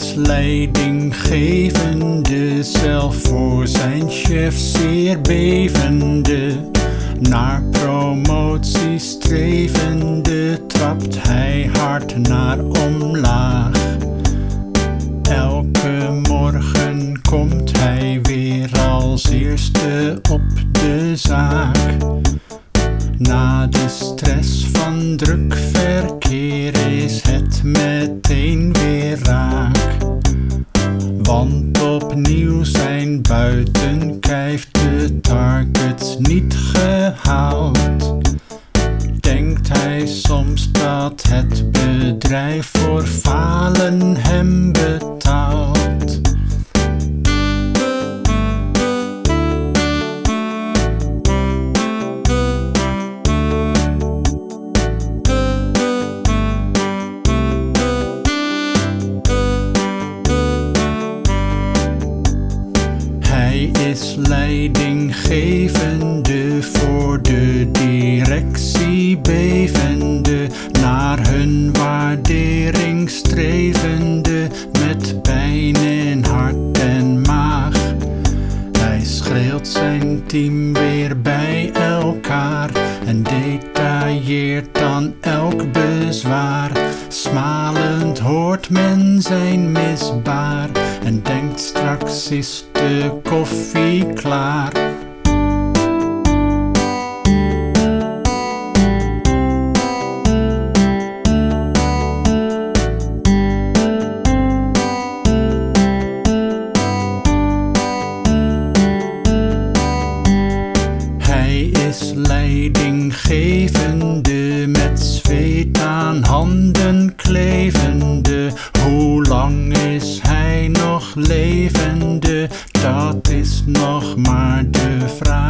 is leidinggevende, zelf voor zijn chef zeer bevende. Naar promotie strevende, trapt hij hard naar omlaag. Elke morgen komt hij weer als eerste op de zaak. Na de stress van druk verkeer is het meteen weer raak. Want opnieuw zijn buiten kijft de targets niet gehaald. Denkt hij soms dat het bedrijf voor falen hem betaalt. Is leidinggevende voor de directie bevende, naar hun waardering strevende, met pijn in hart en maag. Hij schreeuwt zijn team weer bij elkaar en dan elk bezwaar. Smalend hoort men zijn misbaar en denkt straks is de koffie klaar. levende, met zweet aan handen klevende. Hoe lang is hij nog levende? Dat is nog maar de vraag.